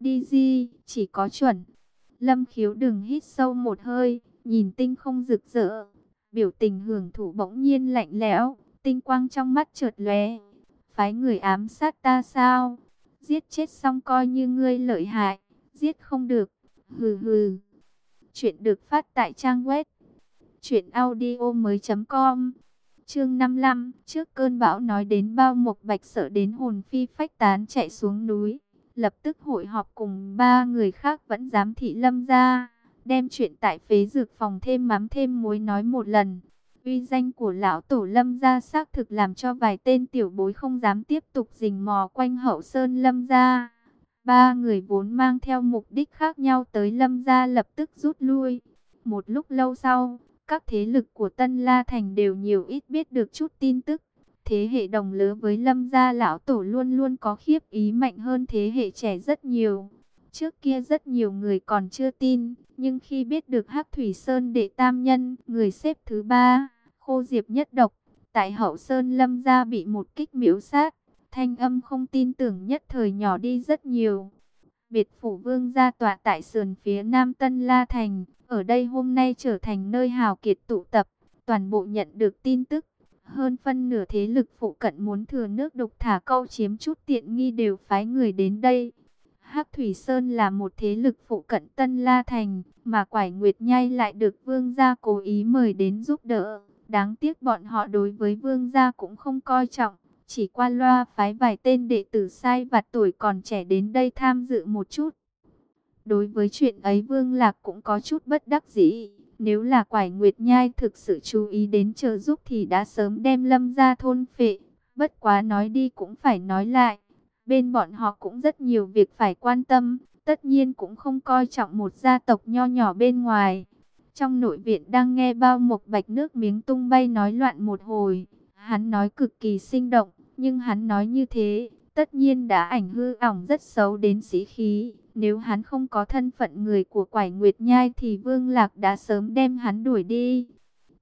Đi di, chỉ có chuẩn. Lâm khiếu đừng hít sâu một hơi, nhìn tinh không rực rỡ. Biểu tình hưởng thụ bỗng nhiên lạnh lẽo, tinh quang trong mắt chợt lóe. Phái người ám sát ta sao? Giết chết xong coi như ngươi lợi hại, giết không được. Hừ hừ. Chuyện được phát tại trang web Chuyện audio mới com Chương 55 Trước cơn bão nói đến bao mục bạch sợ đến hồn phi phách tán chạy xuống núi Lập tức hội họp cùng ba người khác vẫn dám thị lâm ra Đem chuyện tại phế dược phòng thêm mắm thêm muối nói một lần. Uy danh của lão tổ lâm gia xác thực làm cho vài tên tiểu bối không dám tiếp tục rình mò quanh hậu sơn lâm gia. Ba người vốn mang theo mục đích khác nhau tới lâm gia lập tức rút lui. Một lúc lâu sau, các thế lực của Tân La Thành đều nhiều ít biết được chút tin tức. Thế hệ đồng lứa với Lâm gia lão tổ luôn luôn có khiếp ý mạnh hơn thế hệ trẻ rất nhiều. Trước kia rất nhiều người còn chưa tin, nhưng khi biết được Hắc Thủy Sơn đệ tam nhân, người xếp thứ ba, khô diệp nhất độc, tại hậu Sơn Lâm gia bị một kích miễu sát, thanh âm không tin tưởng nhất thời nhỏ đi rất nhiều. Biệt phủ vương gia tọa tại sườn phía nam Tân La Thành, ở đây hôm nay trở thành nơi hào kiệt tụ tập, toàn bộ nhận được tin tức. Hơn phân nửa thế lực phụ cận muốn thừa nước độc thả câu chiếm chút tiện nghi đều phái người đến đây. Hắc Thủy Sơn là một thế lực phụ cận Tân La Thành, mà Quải Nguyệt Nhai lại được Vương gia cố ý mời đến giúp đỡ. Đáng tiếc bọn họ đối với Vương gia cũng không coi trọng, chỉ qua loa phái vài tên đệ tử sai vặt tuổi còn trẻ đến đây tham dự một chút. Đối với chuyện ấy Vương Lạc cũng có chút bất đắc dĩ. Nếu là quải Nguyệt Nhai thực sự chú ý đến trợ giúp thì đã sớm đem lâm ra thôn phệ. Bất quá nói đi cũng phải nói lại. Bên bọn họ cũng rất nhiều việc phải quan tâm. Tất nhiên cũng không coi trọng một gia tộc nho nhỏ bên ngoài. Trong nội viện đang nghe bao một bạch nước miếng tung bay nói loạn một hồi. Hắn nói cực kỳ sinh động. Nhưng hắn nói như thế, tất nhiên đã ảnh hư ỏng rất xấu đến sĩ khí. Nếu hắn không có thân phận người của quải Nguyệt Nhai thì Vương Lạc đã sớm đem hắn đuổi đi.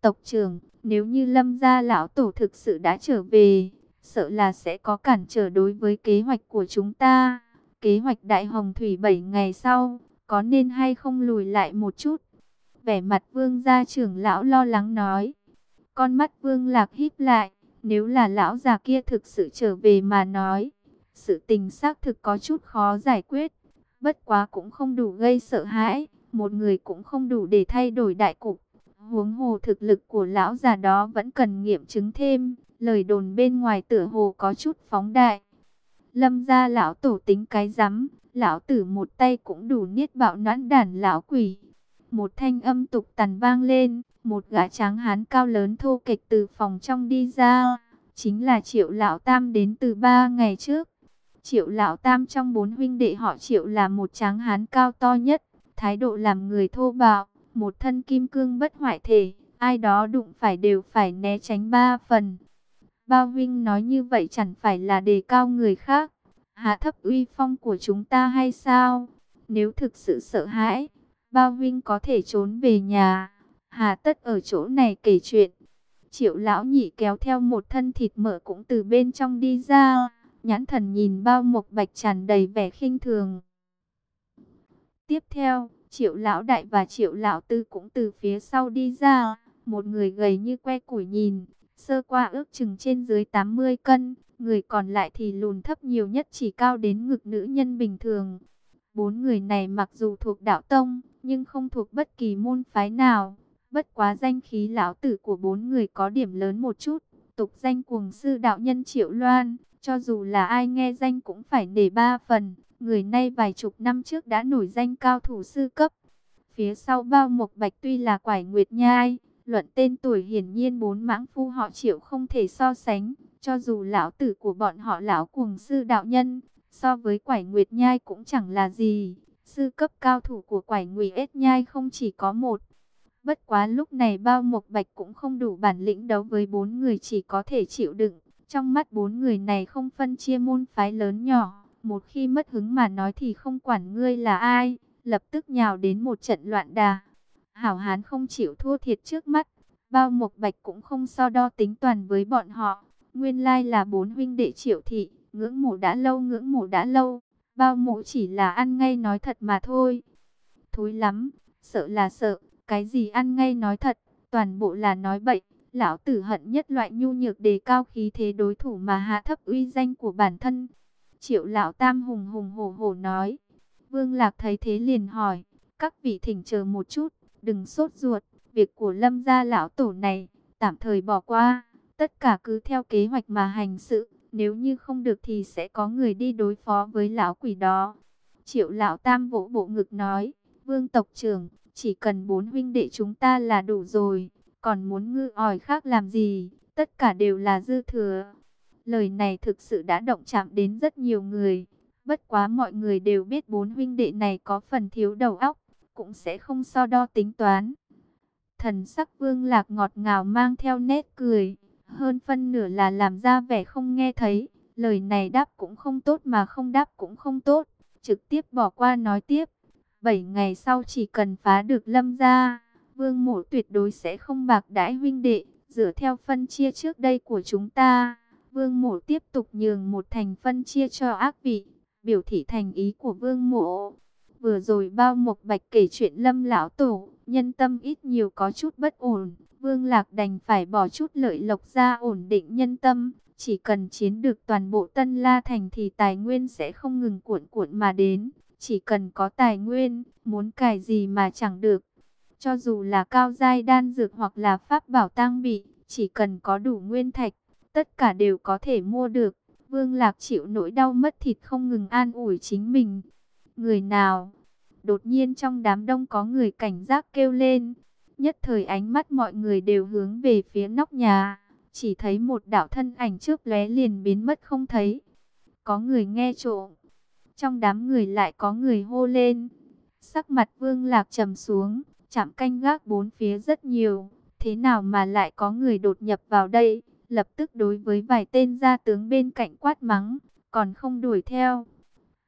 Tộc trưởng, nếu như lâm gia lão tổ thực sự đã trở về, sợ là sẽ có cản trở đối với kế hoạch của chúng ta. Kế hoạch Đại Hồng Thủy 7 ngày sau, có nên hay không lùi lại một chút? Vẻ mặt Vương gia trưởng lão lo lắng nói. Con mắt Vương Lạc híp lại, nếu là lão già kia thực sự trở về mà nói, sự tình xác thực có chút khó giải quyết. Bất quá cũng không đủ gây sợ hãi, một người cũng không đủ để thay đổi đại cục. Huống hồ thực lực của lão già đó vẫn cần nghiệm chứng thêm, lời đồn bên ngoài tựa hồ có chút phóng đại. Lâm gia lão tổ tính cái rắm, lão tử một tay cũng đủ niết bạo nãn đàn lão quỷ. Một thanh âm tục tàn vang lên, một gã tráng hán cao lớn thô kịch từ phòng trong đi ra, chính là triệu lão tam đến từ ba ngày trước. Triệu Lão Tam trong bốn huynh đệ họ Triệu là một tráng hán cao to nhất, thái độ làm người thô bạo, một thân kim cương bất hoại thể, ai đó đụng phải đều phải né tránh ba phần. Bao huynh nói như vậy chẳng phải là đề cao người khác, hạ thấp uy phong của chúng ta hay sao? Nếu thực sự sợ hãi, bao huynh có thể trốn về nhà, hà tất ở chỗ này kể chuyện. Triệu lão nhị kéo theo một thân thịt mỡ cũng từ bên trong đi ra nhãn thần nhìn bao mộc bạch tràn đầy vẻ khinh thường. Tiếp theo, triệu lão đại và triệu lão tư cũng từ phía sau đi ra, một người gầy như que củi nhìn, sơ qua ước chừng trên dưới 80 cân, người còn lại thì lùn thấp nhiều nhất chỉ cao đến ngực nữ nhân bình thường. Bốn người này mặc dù thuộc đạo tông, nhưng không thuộc bất kỳ môn phái nào. Bất quá danh khí lão tử của bốn người có điểm lớn một chút, tục danh cuồng sư đạo nhân Triệu Loan, cho dù là ai nghe danh cũng phải nể ba phần. Người nay vài chục năm trước đã nổi danh cao thủ sư cấp. Phía sau bao mộc bạch tuy là quải nguyệt nhai. Luận tên tuổi hiển nhiên bốn mãng phu họ triệu không thể so sánh. Cho dù lão tử của bọn họ lão cuồng sư đạo nhân. So với quải nguyệt nhai cũng chẳng là gì. Sư cấp cao thủ của quải nguyệt nhai không chỉ có một. Bất quá lúc này bao mộc bạch cũng không đủ bản lĩnh đấu với bốn người chỉ có thể chịu đựng. Trong mắt bốn người này không phân chia môn phái lớn nhỏ, một khi mất hứng mà nói thì không quản ngươi là ai, lập tức nhào đến một trận loạn đà. Hảo hán không chịu thua thiệt trước mắt, bao mộc bạch cũng không so đo tính toàn với bọn họ. Nguyên lai là bốn huynh đệ triệu thị, ngưỡng mộ đã lâu ngưỡng mộ đã lâu. bao mộ chỉ là ăn ngay nói thật mà thôi. Thối lắm, sợ là sợ, cái gì ăn ngay nói thật, toàn bộ là nói bậy. Lão tử hận nhất loại nhu nhược đề cao khí thế đối thủ mà hạ thấp uy danh của bản thân. Triệu lão tam hùng hùng hổ hổ nói. Vương Lạc thấy thế liền hỏi, các vị thỉnh chờ một chút, đừng sốt ruột, việc của lâm gia lão tổ này, tạm thời bỏ qua, tất cả cứ theo kế hoạch mà hành sự, nếu như không được thì sẽ có người đi đối phó với lão quỷ đó. Triệu lão tam vỗ bộ ngực nói, vương tộc trưởng, chỉ cần bốn huynh đệ chúng ta là đủ rồi, còn muốn ngư ỏi khác làm gì, tất cả đều là dư thừa. Lời này thực sự đã động chạm đến rất nhiều người. Bất quá mọi người đều biết bốn huynh đệ này có phần thiếu đầu óc, cũng sẽ không so đo tính toán. Thần sắc vương lạc ngọt ngào mang theo nét cười, hơn phân nửa là làm ra vẻ không nghe thấy. Lời này đáp cũng không tốt mà không đáp cũng không tốt, trực tiếp bỏ qua nói tiếp. Bảy ngày sau chỉ cần phá được lâm ra, vương mộ tuyệt đối sẽ không bạc đãi huynh đệ, dựa theo phân chia trước đây của chúng ta. Vương mộ tiếp tục nhường một thành phân chia cho ác vị, biểu thị thành ý của vương mộ. Vừa rồi bao mộc bạch kể chuyện lâm lão tổ, nhân tâm ít nhiều có chút bất ổn. Vương lạc đành phải bỏ chút lợi lộc ra ổn định nhân tâm. Chỉ cần chiến được toàn bộ tân la thành thì tài nguyên sẽ không ngừng cuộn cuộn mà đến. Chỉ cần có tài nguyên, muốn cài gì mà chẳng được. Cho dù là cao giai đan dược hoặc là pháp bảo tăng bị, chỉ cần có đủ nguyên thạch, tất cả đều có thể mua được. Vương Lạc chịu nỗi đau mất thịt không ngừng an ủi chính mình. Người nào? Đột nhiên trong đám đông có người cảnh giác kêu lên. Nhất thời ánh mắt mọi người đều hướng về phía nóc nhà. Chỉ thấy một đạo thân ảnh trước lóe liền biến mất không thấy. Có người nghe trộm. Trong đám người lại có người hô lên. Sắc mặt Vương Lạc trầm xuống. Chạm canh gác bốn phía rất nhiều. Thế nào mà lại có người đột nhập vào đây? lập tức đối với vài tên gia tướng bên cạnh quát mắng, còn không đuổi theo.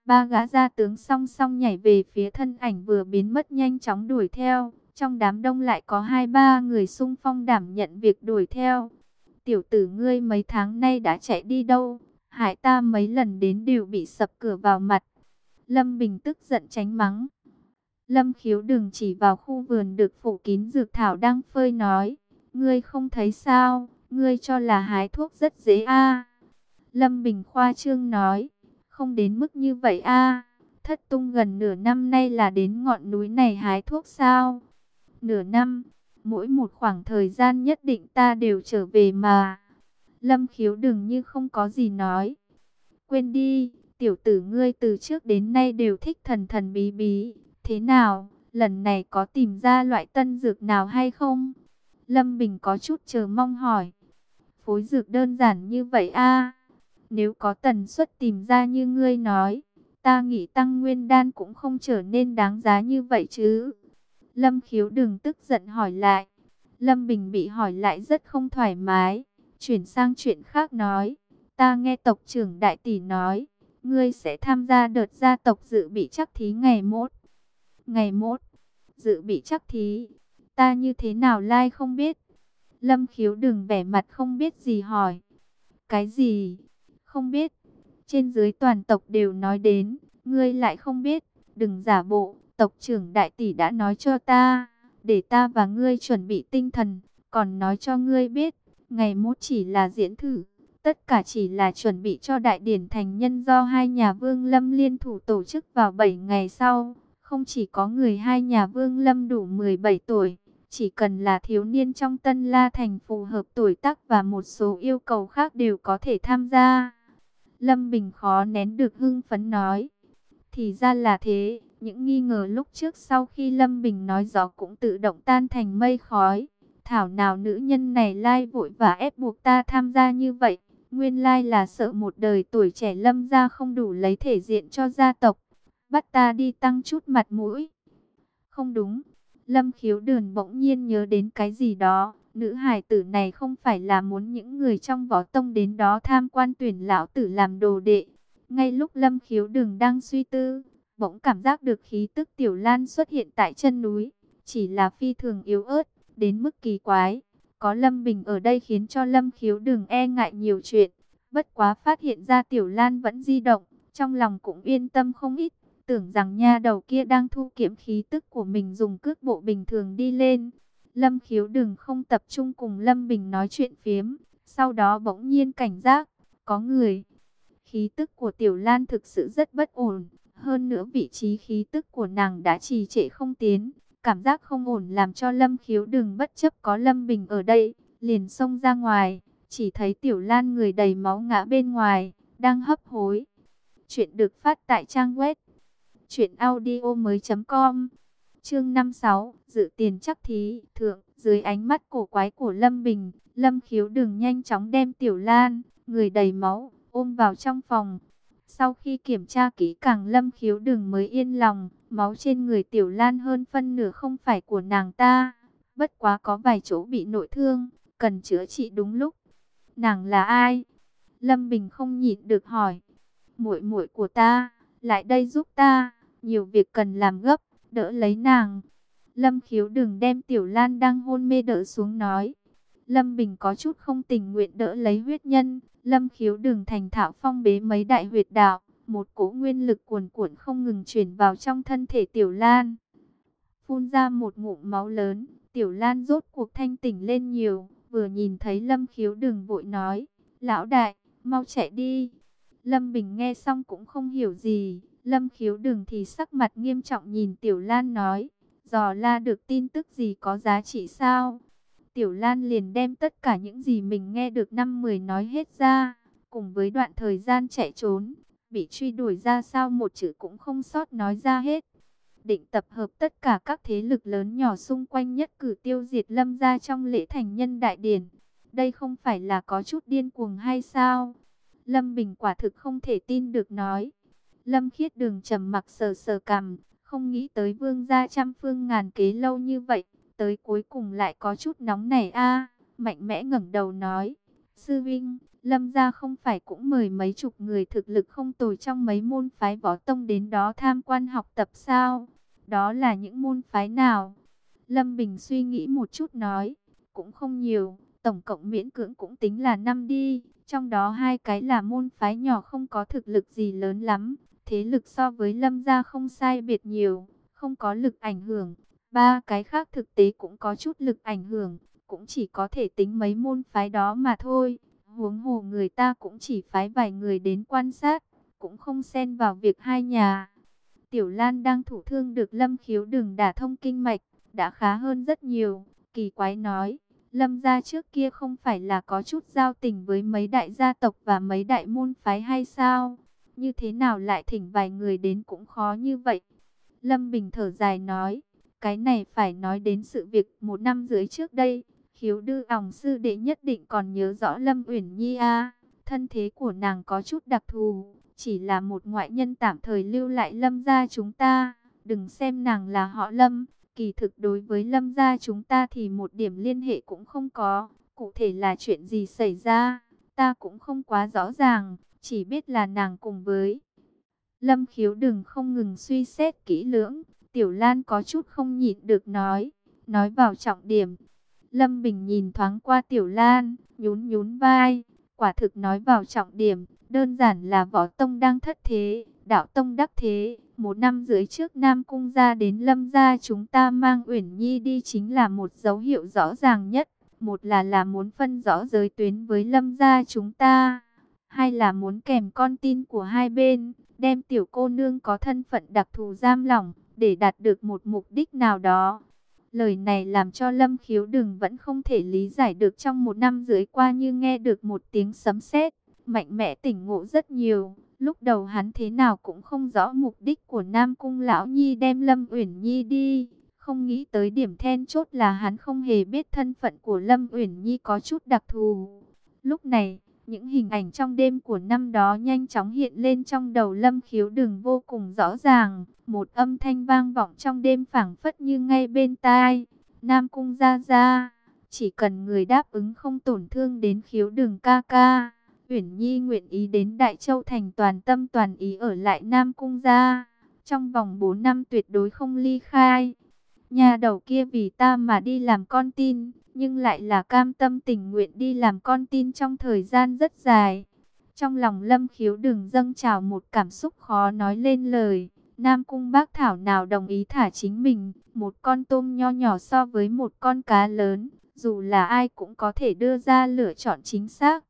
Ba gã gia tướng song song nhảy về phía thân ảnh vừa biến mất nhanh chóng đuổi theo, trong đám đông lại có hai ba người sung phong đảm nhận việc đuổi theo. Tiểu tử ngươi mấy tháng nay đã chạy đi đâu, hại ta mấy lần đến đều bị sập cửa vào mặt. Lâm Bình tức giận tránh mắng. Lâm khiếu đừng chỉ vào khu vườn được phủ kín dược thảo đang phơi nói. Ngươi không thấy sao, Ngươi cho là hái thuốc rất dễ a Lâm Bình khoa trương nói. Không đến mức như vậy a Thất tung gần nửa năm nay là đến ngọn núi này hái thuốc sao? Nửa năm, mỗi một khoảng thời gian nhất định ta đều trở về mà. Lâm khiếu đừng như không có gì nói. Quên đi, tiểu tử ngươi từ trước đến nay đều thích thần thần bí bí. Thế nào, lần này có tìm ra loại tân dược nào hay không? Lâm Bình có chút chờ mong hỏi phối dược đơn giản như vậy a Nếu có tần suất tìm ra như ngươi nói, ta nghĩ tăng nguyên đan cũng không trở nên đáng giá như vậy chứ. Lâm khiếu đừng tức giận hỏi lại. Lâm Bình bị hỏi lại rất không thoải mái. Chuyển sang chuyện khác nói. Ta nghe tộc trưởng đại tỷ nói. Ngươi sẽ tham gia đợt gia tộc dự bị chắc thí ngày mốt. Ngày mốt. Dự bị chắc thí. Ta như thế nào lai không biết. Lâm khiếu đừng vẻ mặt không biết gì hỏi. Cái gì? Không biết. Trên dưới toàn tộc đều nói đến. Ngươi lại không biết. Đừng giả bộ. Tộc trưởng đại tỷ đã nói cho ta. Để ta và ngươi chuẩn bị tinh thần. Còn nói cho ngươi biết. Ngày mốt chỉ là diễn thử. Tất cả chỉ là chuẩn bị cho đại điển thành nhân do hai nhà vương lâm liên thủ tổ chức vào 7 ngày sau. Không chỉ có người hai nhà vương lâm đủ 17 tuổi chỉ cần là thiếu niên trong Tân La Thành phù hợp tuổi tác và một số yêu cầu khác đều có thể tham gia. Lâm Bình khó nén được hưng phấn nói. Thì ra là thế, những nghi ngờ lúc trước sau khi Lâm Bình nói gió cũng tự động tan thành mây khói. Thảo nào nữ nhân này lai vội và ép buộc ta tham gia như vậy. Nguyên lai là sợ một đời tuổi trẻ Lâm ra không đủ lấy thể diện cho gia tộc. Bắt ta đi tăng chút mặt mũi. Không đúng, Lâm khiếu đườn bỗng nhiên nhớ đến cái gì đó. Nữ hải tử này không phải là muốn những người trong võ tông đến đó tham quan tuyển lão tử làm đồ đệ. Ngay lúc Lâm khiếu đường đang suy tư, bỗng cảm giác được khí tức tiểu lan xuất hiện tại chân núi. Chỉ là phi thường yếu ớt, đến mức kỳ quái. Có Lâm Bình ở đây khiến cho Lâm khiếu đường e ngại nhiều chuyện. Bất quá phát hiện ra tiểu lan vẫn di động, trong lòng cũng yên tâm không ít, tưởng rằng nha đầu kia đang thu kiếm khí tức của mình dùng cước bộ bình thường đi lên. Lâm khiếu đừng không tập trung cùng Lâm Bình nói chuyện phiếm, sau đó bỗng nhiên cảnh giác, có người. Khí tức của Tiểu Lan thực sự rất bất ổn, hơn nữa vị trí khí tức của nàng đã trì trệ không tiến, cảm giác không ổn làm cho Lâm khiếu đừng bất chấp có Lâm Bình ở đây, liền xông ra ngoài, chỉ thấy Tiểu Lan người đầy máu ngã bên ngoài, đang hấp hối. Chuyện được phát tại trang web truyệnaudiomoi.com. Chương 56, dự tiền chắc thí, thượng, dưới ánh mắt cổ quái của Lâm Bình, Lâm Khiếu đừng nhanh chóng đem Tiểu Lan, người đầy máu, ôm vào trong phòng. Sau khi kiểm tra kỹ càng Lâm Khiếu đừng mới yên lòng, máu trên người Tiểu Lan hơn phân nửa không phải của nàng ta, bất quá có vài chỗ bị nội thương, cần chữa trị đúng lúc. Nàng là ai? Lâm Bình không nhịn được hỏi. Muội muội của ta, lại đây giúp ta, nhiều việc cần làm gấp, đỡ lấy nàng. Lâm Khiếu đừng đem Tiểu Lan đang hôn mê đỡ xuống nói. Lâm Bình có chút không tình nguyện đỡ lấy huyết nhân. Lâm Khiếu đừng thành thạo phong bế mấy đại huyệt đạo. Một cỗ nguyên lực cuồn cuộn không ngừng chuyển vào trong thân thể Tiểu Lan. Phun ra một ngụm máu lớn. Tiểu Lan rốt cuộc thanh tỉnh lên nhiều. Vừa nhìn thấy Lâm Khiếu đừng vội nói. Lão đại, mau chạy đi. Lâm Bình nghe xong cũng không hiểu gì. Lâm Khiếu đừng thì sắc mặt nghiêm trọng nhìn Tiểu Lan nói dò la được tin tức gì có giá trị sao? Tiểu Lan liền đem tất cả những gì mình nghe được năm mười nói hết ra, cùng với đoạn thời gian chạy trốn, bị truy đuổi ra sao một chữ cũng không sót nói ra hết. Định tập hợp tất cả các thế lực lớn nhỏ xung quanh nhất cử tiêu diệt lâm gia trong lễ thành nhân đại điển. Đây không phải là có chút điên cuồng hay sao? Lâm Bình quả thực không thể tin được nói. Lâm Khiết đường trầm mặc sờ sờ cằm, không nghĩ tới vương gia trăm phương ngàn kế lâu như vậy, tới cuối cùng lại có chút nóng nảy a mạnh mẽ ngẩng đầu nói. Sư Vinh, Lâm gia không phải cũng mời mấy chục người thực lực không tồi trong mấy môn phái võ tông đến đó tham quan học tập sao? Đó là những môn phái nào? Lâm Bình suy nghĩ một chút nói, cũng không nhiều, tổng cộng miễn cưỡng cũng tính là năm đi, trong đó hai cái là môn phái nhỏ không có thực lực gì lớn lắm, thế lực so với lâm gia không sai biệt nhiều, không có lực ảnh hưởng. Ba cái khác thực tế cũng có chút lực ảnh hưởng, cũng chỉ có thể tính mấy môn phái đó mà thôi. Huống hồ người ta cũng chỉ phái vài người đến quan sát, cũng không xen vào việc hai nhà. Tiểu Lan đang thủ thương được Lâm Khiếu đừng đả thông kinh mạch, đã khá hơn rất nhiều. Kỳ quái nói, Lâm gia trước kia không phải là có chút giao tình với mấy đại gia tộc và mấy đại môn phái hay sao? Như thế nào lại thỉnh vài người đến cũng khó như vậy. Lâm Bình thở dài nói. Cái này phải nói đến sự việc một năm dưới trước đây. Khiếu đư ỏng sư đệ nhất định còn nhớ rõ Lâm Uyển Nhi a Thân thế của nàng có chút đặc thù. Chỉ là một ngoại nhân tạm thời lưu lại Lâm gia chúng ta. Đừng xem nàng là họ Lâm. Kỳ thực đối với Lâm gia chúng ta thì một điểm liên hệ cũng không có. Cụ thể là chuyện gì xảy ra, ta cũng không quá rõ ràng chỉ biết là nàng cùng với Lâm khiếu đừng không ngừng suy xét kỹ lưỡng. Tiểu Lan có chút không nhịn được nói. Nói vào trọng điểm. Lâm Bình nhìn thoáng qua Tiểu Lan. Nhún nhún vai. Quả thực nói vào trọng điểm. Đơn giản là võ tông đang thất thế. Đạo tông đắc thế. Một năm dưới trước Nam Cung ra đến Lâm gia, chúng ta mang Uyển Nhi đi chính là một dấu hiệu rõ ràng nhất. Một là là muốn phân rõ giới tuyến với Lâm gia chúng ta hay là muốn kèm con tin của hai bên, đem tiểu cô nương có thân phận đặc thù giam lỏng, để đạt được một mục đích nào đó. Lời này làm cho Lâm Khiếu Đừng vẫn không thể lý giải được trong một năm rưỡi qua như nghe được một tiếng sấm sét, mạnh mẽ tỉnh ngộ rất nhiều. Lúc đầu hắn thế nào cũng không rõ mục đích của Nam Cung Lão Nhi đem Lâm Uyển Nhi đi. Không nghĩ tới điểm then chốt là hắn không hề biết thân phận của Lâm Uyển Nhi có chút đặc thù. Lúc này, những hình ảnh trong đêm của năm đó nhanh chóng hiện lên trong đầu lâm khiếu đường vô cùng rõ ràng. Một âm thanh vang vọng trong đêm phảng phất như ngay bên tai. Nam cung ra ra, chỉ cần người đáp ứng không tổn thương đến khiếu đường ca ca. Uyển Nhi nguyện ý đến Đại Châu thành toàn tâm toàn ý ở lại Nam cung gia. Trong vòng 4 năm tuyệt đối không ly khai. Nhà đầu kia vì ta mà đi làm con tin nhưng lại là cam tâm tình nguyện đi làm con tin trong thời gian rất dài. Trong lòng lâm khiếu đừng dâng trào một cảm xúc khó nói lên lời. Nam cung bác thảo nào đồng ý thả chính mình, một con tôm nho nhỏ so với một con cá lớn, dù là ai cũng có thể đưa ra lựa chọn chính xác.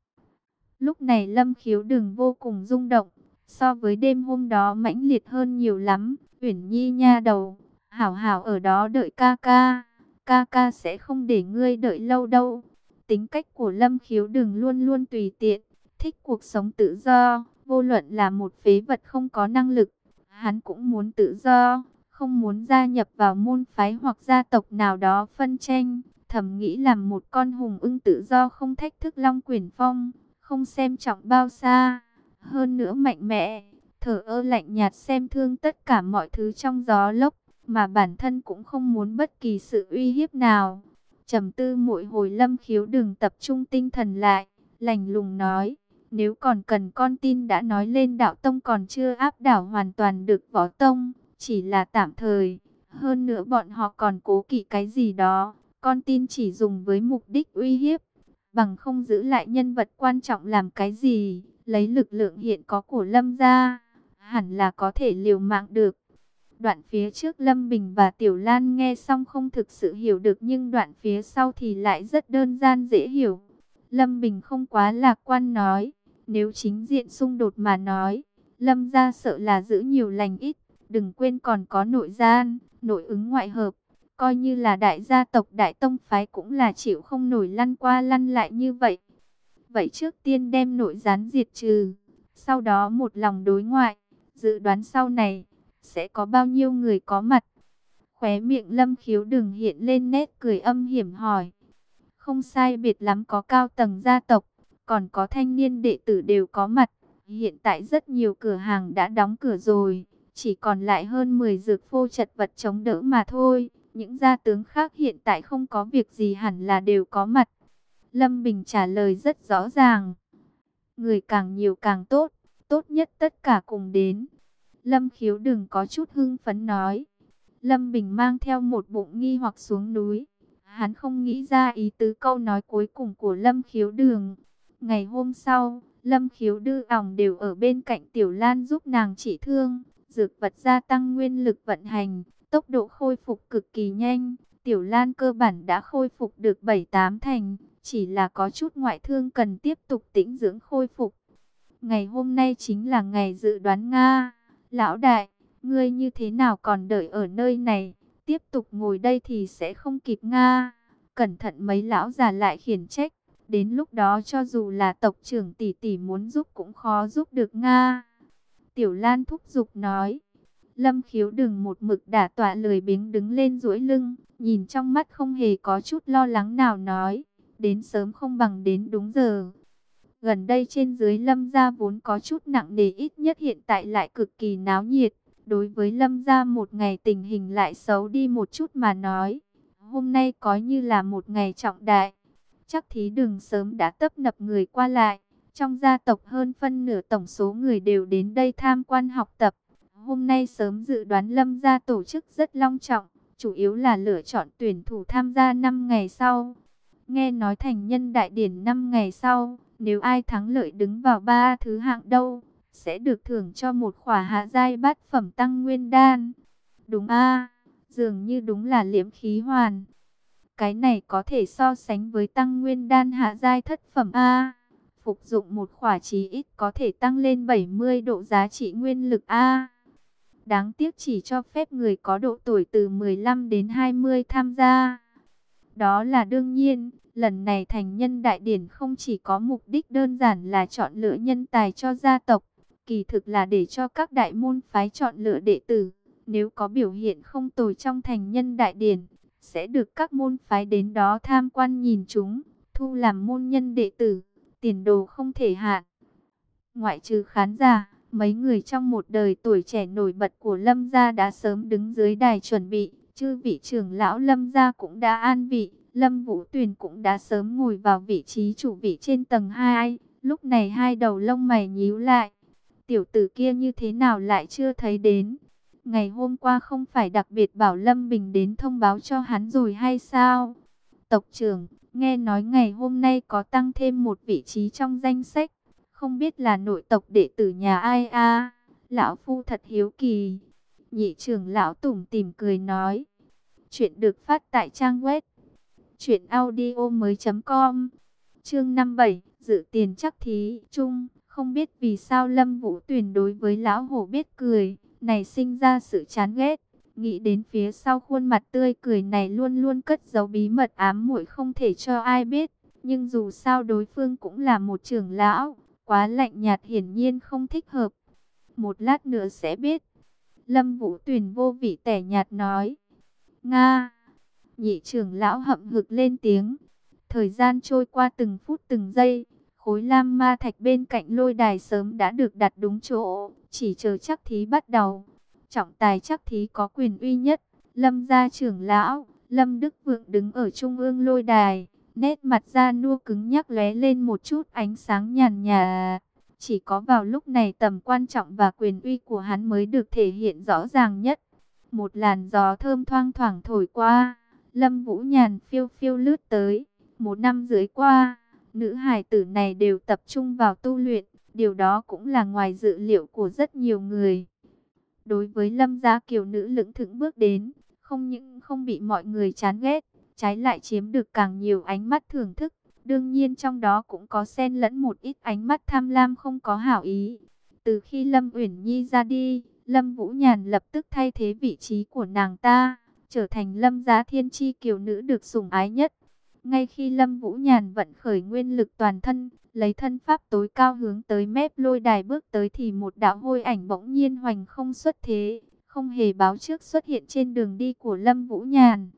Lúc này lâm khiếu đừng vô cùng rung động, so với đêm hôm đó mãnh liệt hơn nhiều lắm, Uyển Nhi nha đầu, hảo hảo ở đó đợi ca ca, ca ca sẽ không để ngươi đợi lâu đâu. Tính cách của lâm khiếu đừng luôn luôn tùy tiện, thích cuộc sống tự do, vô luận là một phế vật không có năng lực, hắn cũng muốn tự do, không muốn gia nhập vào môn phái hoặc gia tộc nào đó phân tranh, thầm nghĩ làm một con hùng ưng tự do không thách thức long quyển phong, không xem trọng bao xa, hơn nữa mạnh mẽ, thở ơ lạnh nhạt xem thương tất cả mọi thứ trong gió lốc, mà bản thân cũng không muốn bất kỳ sự uy hiếp nào. Trầm tư mỗi hồi lâm khiếu đừng tập trung tinh thần lại, lành lùng nói. Nếu còn cần con tin đã nói lên đạo tông còn chưa áp đảo hoàn toàn được võ tông, chỉ là tạm thời. Hơn nữa bọn họ còn cố kỵ cái gì đó, con tin chỉ dùng với mục đích uy hiếp, bằng không giữ lại nhân vật quan trọng làm cái gì, lấy lực lượng hiện có của Lâm gia, hẳn là có thể liều mạng được. Đoạn phía trước Lâm Bình và Tiểu Lan nghe xong không thực sự hiểu được nhưng đoạn phía sau thì lại rất đơn giản dễ hiểu. Lâm Bình không quá lạc quan nói, nếu chính diện xung đột mà nói, Lâm gia sợ là giữ nhiều lành ít, đừng quên còn có nội gian, nội ứng ngoại hợp. Coi như là đại gia tộc đại tông phái cũng là chịu không nổi lăn qua lăn lại như vậy. Vậy trước tiên đem nội gián diệt trừ, sau đó một lòng đối ngoại, dự đoán sau này, sẽ có bao nhiêu người có mặt. Khóe miệng lâm khiếu đừng hiện lên nét cười âm hiểm hỏi. Không sai biệt lắm có cao tầng gia tộc, còn có thanh niên đệ tử đều có mặt. Hiện tại rất nhiều cửa hàng đã đóng cửa rồi, chỉ còn lại hơn 10 dược phô chật vật chống đỡ mà thôi. Những gia tướng khác hiện tại không có việc gì hẳn là đều có mặt. Lâm Bình trả lời rất rõ ràng. Người càng nhiều càng tốt, tốt nhất tất cả cùng đến. Lâm khiếu đừng có chút hưng phấn nói. Lâm Bình mang theo một bụng nghi hoặc xuống núi. Hắn không nghĩ ra ý tứ câu nói cuối cùng của Lâm khiếu đường. Ngày hôm sau, Lâm khiếu đư ỏng đều ở bên cạnh Tiểu Lan giúp nàng trị thương. Dược vật gia tăng nguyên lực vận hành, tốc độ khôi phục cực kỳ nhanh. Tiểu Lan cơ bản đã khôi phục được 7-8 thành, chỉ là có chút ngoại thương cần tiếp tục tĩnh dưỡng khôi phục. Ngày hôm nay chính là ngày dự đoán Nga. Lão đại, ngươi như thế nào còn đợi ở nơi này? Tiếp tục ngồi đây thì sẽ không kịp Nga. Cẩn thận mấy lão già lại khiển trách. Đến lúc đó cho dù là tộc trưởng tỷ tỷ muốn giúp cũng khó giúp được Nga. Tiểu Lan thúc giục nói. Lâm khiếu đừng một mực đả tọa lười biếng đứng lên duỗi lưng. Nhìn trong mắt không hề có chút lo lắng nào nói. Đến sớm không bằng đến đúng giờ. Gần đây trên dưới lâm gia vốn có chút nặng nề ít nhất hiện tại lại cực kỳ náo nhiệt. Đối với lâm gia một ngày tình hình lại xấu đi một chút mà nói. Hôm nay có như là một ngày trọng đại. Chắc thí đường sớm đã tấp nập người qua lại. Trong gia tộc hơn phân nửa tổng số người đều đến đây tham quan học tập. Hôm nay sớm dự đoán lâm gia tổ chức rất long trọng. Chủ yếu là lựa chọn tuyển thủ tham gia 5 ngày sau. Nghe nói thành nhân đại điển 5 ngày sau nếu ai thắng lợi đứng vào ba thứ hạng đâu, sẽ được thưởng cho một khỏa hạ giai bát phẩm tăng nguyên đan. Đúng a dường như đúng là liễm khí hoàn. Cái này có thể so sánh với tăng nguyên đan hạ giai thất phẩm A. Phục dụng một khỏa chí ít có thể tăng lên 70 độ giá trị nguyên lực A. Đáng tiếc chỉ cho phép người có độ tuổi từ 15 đến 20 tham gia. Đó là đương nhiên, Lần này thành nhân đại điển không chỉ có mục đích đơn giản là chọn lựa nhân tài cho gia tộc, kỳ thực là để cho các đại môn phái chọn lựa đệ tử. Nếu có biểu hiện không tồi trong thành nhân đại điển, sẽ được các môn phái đến đó tham quan nhìn chúng, thu làm môn nhân đệ tử, tiền đồ không thể hạn. Ngoại trừ khán giả, mấy người trong một đời tuổi trẻ nổi bật của Lâm gia đã sớm đứng dưới đài chuẩn bị, chư vị trưởng lão Lâm gia cũng đã an vị, Lâm Vũ Tuyền cũng đã sớm ngồi vào vị trí chủ vị trên tầng 2. Lúc này hai đầu lông mày nhíu lại. Tiểu tử kia như thế nào lại chưa thấy đến? Ngày hôm qua không phải đặc biệt bảo Lâm Bình đến thông báo cho hắn rồi hay sao? Tộc trưởng, nghe nói ngày hôm nay có tăng thêm một vị trí trong danh sách. Không biết là nội tộc đệ tử nhà ai a Lão Phu thật hiếu kỳ. Nhị trưởng lão tủm tìm cười nói. Chuyện được phát tại trang web. Chuyện audio mới com. Chương 57. Dự tiền chắc thí chung. Không biết vì sao Lâm Vũ Tuyền đối với lão hổ biết cười. Này sinh ra sự chán ghét. Nghĩ đến phía sau khuôn mặt tươi cười này luôn luôn cất giấu bí mật ám muội không thể cho ai biết. Nhưng dù sao đối phương cũng là một trưởng lão, quá lạnh nhạt hiển nhiên không thích hợp. Một lát nữa sẽ biết. Lâm Vũ Tuyền vô vị tẻ nhạt nói. Nga. Nhị trưởng lão hậm hực lên tiếng. Thời gian trôi qua từng phút từng giây. Khối lam ma thạch bên cạnh lôi đài sớm đã được đặt đúng chỗ. Chỉ chờ chắc thí bắt đầu. Trọng tài chắc thí có quyền uy nhất. Lâm gia trưởng lão. Lâm Đức Vượng đứng ở trung ương lôi đài. Nét mặt da nua cứng nhắc lóe lên một chút ánh sáng nhàn nhạt. Chỉ có vào lúc này tầm quan trọng và quyền uy của hắn mới được thể hiện rõ ràng nhất. Một làn gió thơm thoang thoảng thổi qua, Lâm Vũ Nhàn phiêu phiêu lướt tới. Một năm dưới qua, nữ hài tử này đều tập trung vào tu luyện, điều đó cũng là ngoài dự liệu của rất nhiều người. Đối với Lâm gia kiều nữ lững thững bước đến, không những không bị mọi người chán ghét, trái lại chiếm được càng nhiều ánh mắt thưởng thức. Đương nhiên trong đó cũng có xen lẫn một ít ánh mắt tham lam không có hảo ý. Từ khi Lâm Uyển Nhi ra đi, Lâm Vũ Nhàn lập tức thay thế vị trí của nàng ta, trở thành Lâm Giá Thiên Chi kiều nữ được sủng ái nhất. Ngay khi Lâm Vũ Nhàn vận khởi nguyên lực toàn thân, lấy thân pháp tối cao hướng tới mép lôi đài bước tới thì một đạo hôi ảnh bỗng nhiên hoành không xuất thế, không hề báo trước xuất hiện trên đường đi của Lâm Vũ Nhàn.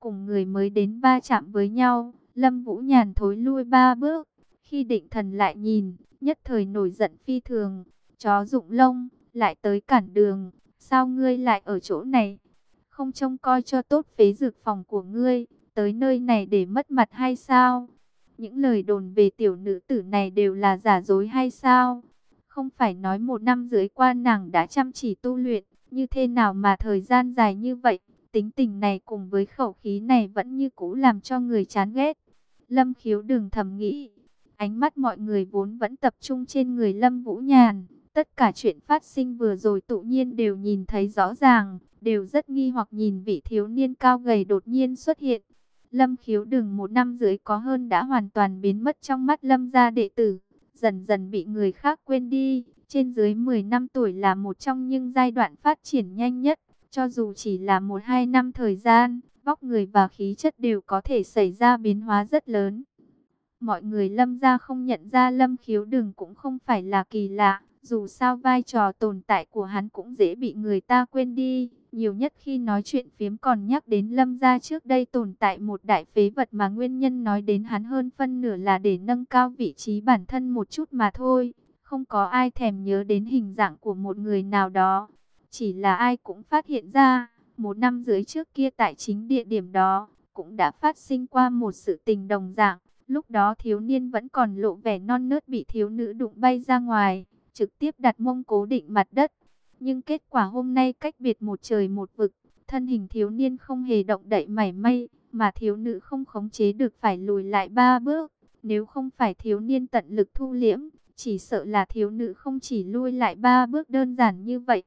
Cùng người mới đến ba chạm với nhau, Lâm Vũ Nhàn thối lui ba bước, khi định thần lại nhìn, nhất thời nổi giận phi thường, chó dụng lông, lại tới cản đường, sao ngươi lại ở chỗ này? Không trông coi cho tốt phế dược phòng của ngươi, tới nơi này để mất mặt hay sao? Những lời đồn về tiểu nữ tử này đều là giả dối hay sao? Không phải nói một năm dưới qua nàng đã chăm chỉ tu luyện, như thế nào mà thời gian dài như vậy, tính tình này cùng với khẩu khí này vẫn như cũ làm cho người chán ghét. Lâm khiếu đừng thầm nghĩ, ánh mắt mọi người vốn vẫn tập trung trên người Lâm Vũ Nhàn. Tất cả chuyện phát sinh vừa rồi tự nhiên đều nhìn thấy rõ ràng, đều rất nghi hoặc nhìn vị thiếu niên cao gầy đột nhiên xuất hiện. Lâm khiếu đừng một năm dưới có hơn đã hoàn toàn biến mất trong mắt Lâm gia đệ tử, dần dần bị người khác quên đi. Trên dưới 10 năm tuổi là một trong những giai đoạn phát triển nhanh nhất, cho dù chỉ là một hai năm thời gian, vóc người và khí chất đều có thể xảy ra biến hóa rất lớn. Mọi người lâm gia không nhận ra lâm khiếu đừng cũng không phải là kỳ lạ, dù sao vai trò tồn tại của hắn cũng dễ bị người ta quên đi. Nhiều nhất khi nói chuyện phiếm còn nhắc đến lâm gia trước đây tồn tại một đại phế vật mà nguyên nhân nói đến hắn hơn phân nửa là để nâng cao vị trí bản thân một chút mà thôi. Không có ai thèm nhớ đến hình dạng của một người nào đó. Chỉ là ai cũng phát hiện ra một năm dưới trước kia tại chính địa điểm đó, cũng đã phát sinh qua một sự tình đồng dạng. Lúc đó thiếu niên vẫn còn lộ vẻ non nớt bị thiếu nữ đụng bay ra ngoài, trực tiếp đặt mông cố định mặt đất. Nhưng kết quả hôm nay cách biệt một trời một vực, thân hình thiếu niên không hề động đậy mảy may, mà thiếu nữ không khống chế được phải lùi lại ba bước. Nếu không phải thiếu niên tận lực thu liễm, chỉ sợ là thiếu nữ không chỉ lui lại ba bước đơn giản như vậy,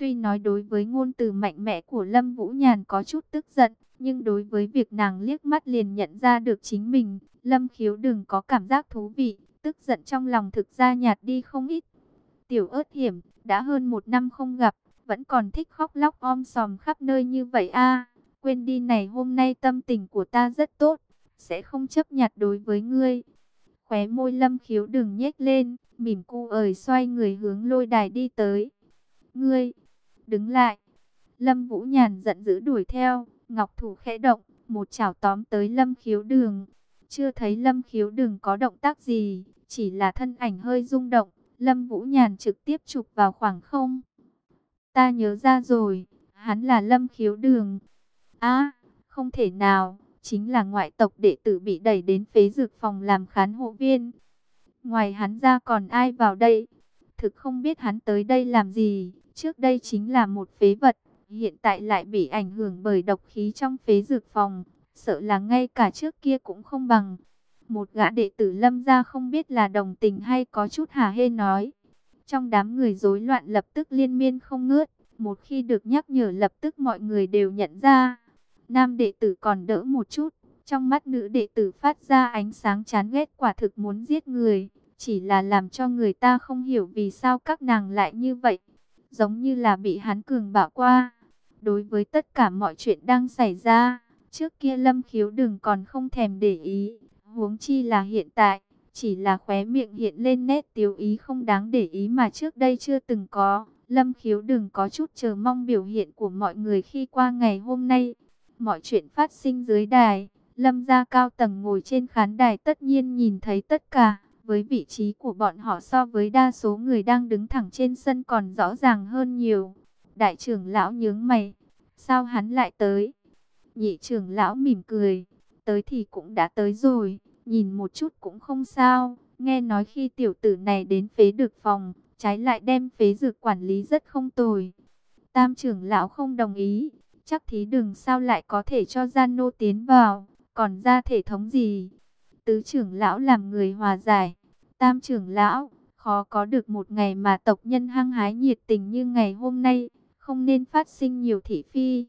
Tuy nói đối với ngôn từ mạnh mẽ của Lâm Vũ Nhàn có chút tức giận, nhưng đối với việc nàng liếc mắt liền nhận ra được chính mình, Lâm Khiếu đừng có cảm giác thú vị, tức giận trong lòng thực ra nhạt đi không ít. Tiểu ớt hiểm, đã hơn một năm không gặp, vẫn còn thích khóc lóc om sòm khắp nơi như vậy a quên đi này hôm nay tâm tình của ta rất tốt, sẽ không chấp nhặt đối với ngươi. Khóe môi lâm khiếu đừng nhếch lên, mỉm cu ời xoay người hướng lôi đài đi tới. Ngươi, đứng lại. Lâm Vũ Nhàn giận dữ đuổi theo, ngọc thủ khẽ động, một chảo tóm tới Lâm Khiếu Đường. Chưa thấy Lâm Khiếu Đường có động tác gì, chỉ là thân ảnh hơi rung động, Lâm Vũ Nhàn trực tiếp chụp vào khoảng không. Ta nhớ ra rồi, hắn là Lâm Khiếu Đường. À, không thể nào, chính là ngoại tộc đệ tử bị đẩy đến phế dược phòng làm khán hộ viên. Ngoài hắn ra còn ai vào đây? Thực không biết hắn tới đây làm gì. Trước đây chính là một phế vật, hiện tại lại bị ảnh hưởng bởi độc khí trong phế dược phòng, sợ là ngay cả trước kia cũng không bằng. Một gã đệ tử lâm ra không biết là đồng tình hay có chút hà hê nói. Trong đám người rối loạn lập tức liên miên không ngớt. Một khi được nhắc nhở lập tức mọi người đều nhận ra. Nam đệ tử còn đỡ một chút. Trong mắt nữ đệ tử phát ra ánh sáng chán ghét quả thực muốn giết người. Chỉ là làm cho người ta không hiểu vì sao các nàng lại như vậy. Giống như là bị hắn cường bạo qua. Đối với tất cả mọi chuyện đang xảy ra. Trước kia lâm khiếu đừng còn không thèm để ý. Huống chi là hiện tại. Chỉ là khóe miệng hiện lên nét tiêu ý không đáng để ý mà trước đây chưa từng có. Lâm khiếu đừng có chút chờ mong biểu hiện của mọi người khi qua ngày hôm nay. Mọi chuyện phát sinh dưới đài. Lâm gia cao tầng ngồi trên khán đài tất nhiên nhìn thấy tất cả. Với vị trí của bọn họ so với đa số người đang đứng thẳng trên sân còn rõ ràng hơn nhiều. Đại trưởng lão nhướng mày. Sao hắn lại tới? Nhị trưởng lão mỉm cười. Tới thì cũng đã tới rồi. Nhìn một chút cũng không sao. Nghe nói khi tiểu tử này đến phế được phòng. Trái lại đem phế dược quản lý rất không tồi. Tam trưởng lão không đồng ý. Chắc thí đừng sao lại có thể cho gian nô tiến vào. Còn ra thể thống gì? Tứ trưởng lão làm người hòa giải. Tam trưởng lão, khó có được một ngày mà tộc nhân hăng hái nhiệt tình như ngày hôm nay, không nên phát sinh nhiều thị phi.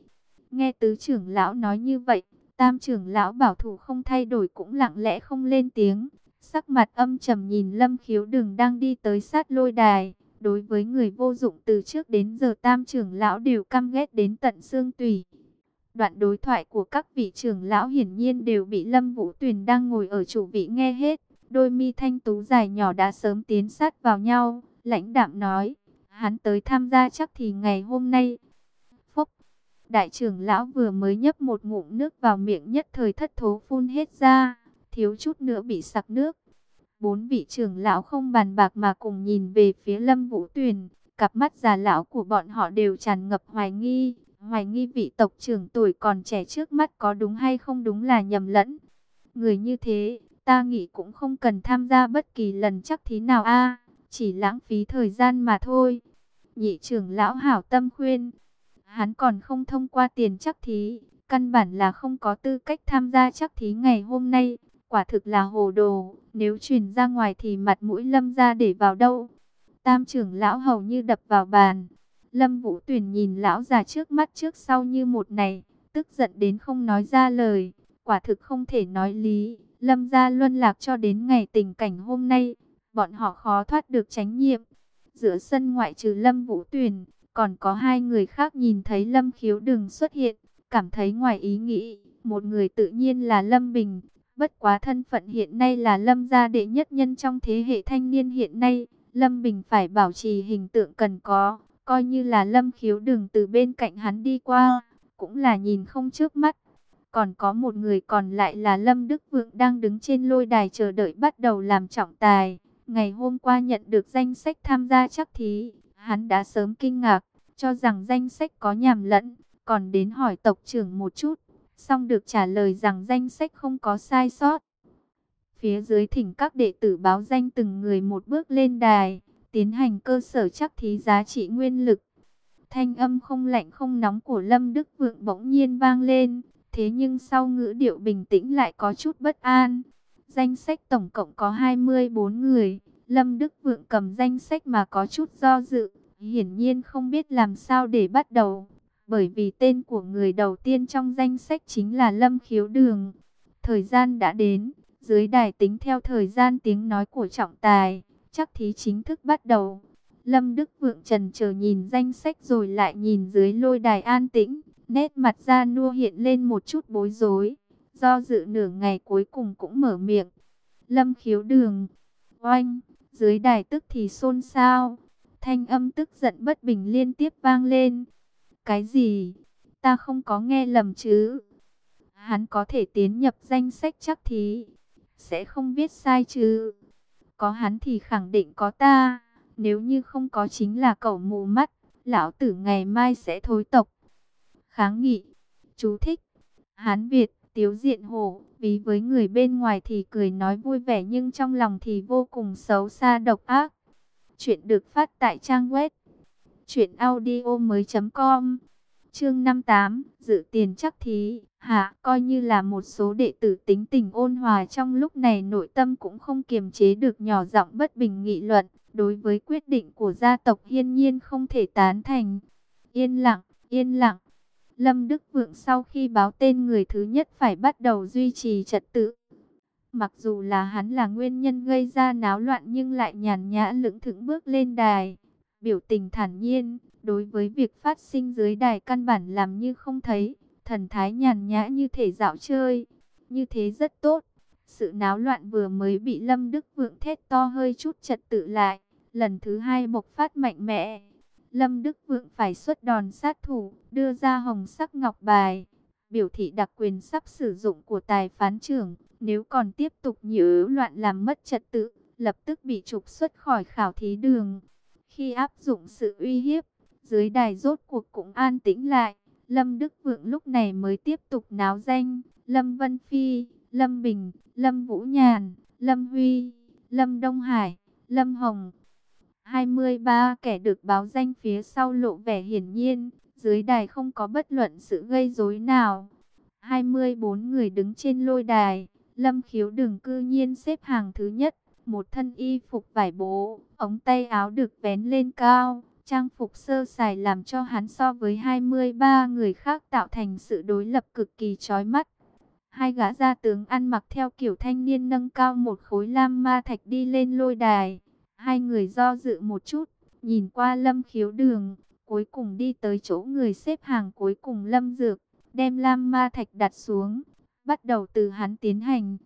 Nghe tứ trưởng lão nói như vậy, tam trưởng lão bảo thủ không thay đổi cũng lặng lẽ không lên tiếng. Sắc mặt âm trầm nhìn lâm khiếu Đường đang đi tới sát lôi đài. Đối với người vô dụng từ trước đến giờ tam trưởng lão đều căm ghét đến tận xương tùy. Đoạn đối thoại của các vị trưởng lão hiển nhiên đều bị Lâm Vũ Tuyền đang ngồi ở chủ vị nghe hết. Đôi mi thanh tú dài nhỏ đã sớm tiến sát vào nhau, lãnh đạm nói, hắn tới tham gia chắc thì ngày hôm nay. Phúc, đại trưởng lão vừa mới nhấp một ngụm nước vào miệng nhất thời thất thố phun hết ra, thiếu chút nữa bị sặc nước. Bốn vị trưởng lão không bàn bạc mà cùng nhìn về phía Lâm Vũ Tuyền, cặp mắt già lão của bọn họ đều tràn ngập hoài nghi, hoài nghi vị tộc trưởng tuổi còn trẻ trước mắt có đúng hay không đúng là nhầm lẫn. Người như thế, ta nghĩ cũng không cần tham gia bất kỳ lần chắc thí nào a chỉ lãng phí thời gian mà thôi. Nhị trưởng lão hảo tâm khuyên, hắn còn không thông qua tiền chắc thí, căn bản là không có tư cách tham gia chắc thí ngày hôm nay, quả thực là hồ đồ, nếu truyền ra ngoài thì mặt mũi lâm ra để vào đâu. Tam trưởng lão hầu như đập vào bàn, lâm vũ tuyển nhìn lão già trước mắt trước sau như một này, tức giận đến không nói ra lời, quả thực không thể nói lý. Lâm gia luân lạc cho đến ngày tình cảnh hôm nay, bọn họ khó thoát được tránh nhiệm. Giữa sân ngoại trừ Lâm Vũ Tuyền, còn có hai người khác nhìn thấy Lâm Khiếu Đừng xuất hiện, cảm thấy ngoài ý nghĩ. Một người tự nhiên là Lâm Bình, bất quá thân phận hiện nay là Lâm gia đệ nhất nhân trong thế hệ thanh niên hiện nay. Lâm Bình phải bảo trì hình tượng cần có, coi như là Lâm Khiếu Đừng từ bên cạnh hắn đi qua, cũng là nhìn không trước mắt. Còn có một người còn lại là Lâm Đức Vượng đang đứng trên lôi đài chờ đợi bắt đầu làm trọng tài. Ngày hôm qua nhận được danh sách tham gia chắc thí, hắn đã sớm kinh ngạc, cho rằng danh sách có nhầm lẫn, còn đến hỏi tộc trưởng một chút, xong được trả lời rằng danh sách không có sai sót. Phía dưới thỉnh các đệ tử báo danh từng người một bước lên đài, tiến hành cơ sở chắc thí giá trị nguyên lực. Thanh âm không lạnh không nóng của Lâm Đức Vượng bỗng nhiên vang lên, Thế nhưng sau ngữ điệu bình tĩnh lại có chút bất an. Danh sách tổng cộng có 24 người. Lâm Đức Vượng cầm danh sách mà có chút do dự. Hiển nhiên không biết làm sao để bắt đầu. Bởi vì tên của người đầu tiên trong danh sách chính là Lâm Khiếu Đường. Thời gian đã đến. Dưới đài tính theo thời gian tiếng nói của trọng tài. Chắc thí chính thức bắt đầu. Lâm Đức Vượng trần chờ nhìn danh sách rồi lại nhìn dưới lôi đài an tĩnh. Nét mặt ra nua hiện lên một chút bối rối. Do dự nửa ngày cuối cùng cũng mở miệng. Lâm khiếu đường. Oanh. Dưới đài tức thì xôn xao. Thanh âm tức giận bất bình liên tiếp vang lên. Cái gì? Ta không có nghe lầm chứ? Hắn có thể tiến nhập danh sách chắc thí. Sẽ không viết sai chứ? Có hắn thì khẳng định có ta. Nếu như không có chính là cậu mù mắt. Lão tử ngày mai sẽ thối tộc kháng nghị. Chú thích. Hán Việt, tiếu diện hổ, ví với người bên ngoài thì cười nói vui vẻ nhưng trong lòng thì vô cùng xấu xa độc ác. Chuyện được phát tại trang web audio mới com Chương 58, dự tiền chắc thí, hạ, coi như là một số đệ tử tính tình ôn hòa trong lúc này nội tâm cũng không kiềm chế được nhỏ giọng bất bình nghị luận, đối với quyết định của gia tộc hiên nhiên không thể tán thành. Yên lặng, yên lặng. Lâm Đức Vượng sau khi báo tên người thứ nhất phải bắt đầu duy trì trật tự. Mặc dù là hắn là nguyên nhân gây ra náo loạn nhưng lại nhàn nhã lững thững bước lên đài. Biểu tình thản nhiên, đối với việc phát sinh dưới đài căn bản làm như không thấy thần thái nhàn nhã như thể dạo chơi. Như thế rất tốt. Sự náo loạn vừa mới bị Lâm Đức Vượng thét to hơi chút trật tự lại. Lần thứ hai bộc phát mạnh mẽ. Lâm Đức Vượng phải xuất đòn sát thủ, đưa ra hồng sắc ngọc bài. Biểu thị đặc quyền sắp sử dụng của tài phán trưởng. Nếu còn tiếp tục nhớ loạn làm mất trật tự, lập tức bị trục xuất khỏi khảo thí đường. Khi áp dụng sự uy hiếp, dưới đài rốt cuộc cũng an tĩnh lại. Lâm Đức Vượng lúc này mới tiếp tục náo danh, Lâm Vân Phi, Lâm Bình, Lâm Vũ Nhàn, Lâm Huy, Lâm Đông Hải, Lâm Hồng. 23 kẻ được báo danh phía sau lộ vẻ hiển nhiên, dưới đài không có bất luận sự gây rối nào. 24 người đứng trên lôi đài, Lâm Khiếu đường cư nhiên xếp hàng thứ nhất, một thân y phục vải bố, ống tay áo được vén lên cao, Trang phục sơ sài làm cho hắn so với 23 người khác tạo thành sự đối lập cực kỳ chói mắt. Hai gã gia tướng ăn mặc theo kiểu thanh niên nâng cao một khối lam ma thạch đi lên lôi đài. Hai người do dự một chút, nhìn qua lâm khiếu đường, cuối cùng đi tới chỗ người xếp hàng cuối cùng lâm dược, đem lam ma thạch đặt xuống, bắt đầu từ hắn tiến hành.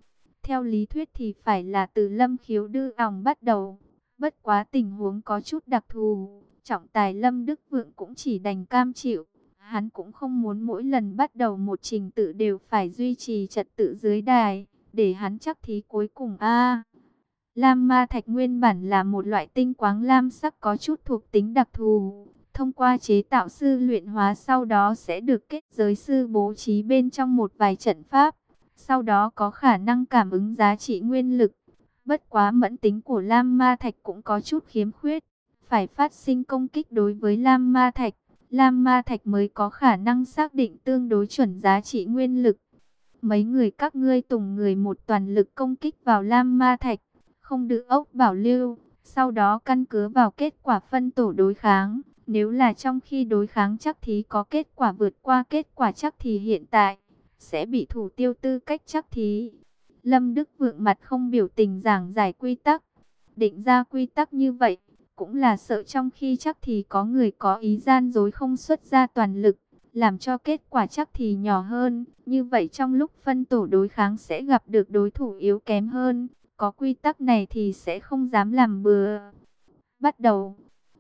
Theo lý thuyết thì phải là từ lâm khiếu đưa ỏng bắt đầu, bất quá tình huống có chút đặc thù, Trọng tài Lâm Đức Vượng cũng chỉ đành cam chịu. Hắn cũng không muốn mỗi lần bắt đầu một trình tự đều phải duy trì trật tự dưới đài, để hắn chắc thí cuối cùng a lam ma thạch nguyên bản là một loại tinh quáng lam sắc có chút thuộc tính đặc thù. Thông qua chế tạo sư luyện hóa sau đó sẽ được kết giới sư bố trí bên trong một vài trận pháp. Sau đó có khả năng cảm ứng giá trị nguyên lực. Bất quá mẫn tính của lam ma thạch cũng có chút khiếm khuyết phải phát sinh công kích đối với Lam Ma Thạch. Lam Ma Thạch mới có khả năng xác định tương đối chuẩn giá trị nguyên lực. Mấy người các ngươi tùng người một toàn lực công kích vào Lam Ma Thạch, không được ốc bảo lưu, sau đó căn cứ vào kết quả phân tổ đối kháng. Nếu là trong khi đối kháng chắc thì có kết quả vượt qua kết quả chắc thì hiện tại sẽ bị thủ tiêu tư cách chắc thí. Lâm Đức Vượng mặt không biểu tình giảng giải quy tắc. Định ra quy tắc như vậy, cũng là sợ trong khi chắc thì có người có ý gian dối không xuất ra toàn lực, làm cho kết quả chắc thì nhỏ hơn. Như vậy trong lúc phân tổ đối kháng sẽ gặp được đối thủ yếu kém hơn. Có quy tắc này thì sẽ không dám làm bừa. Bắt đầu,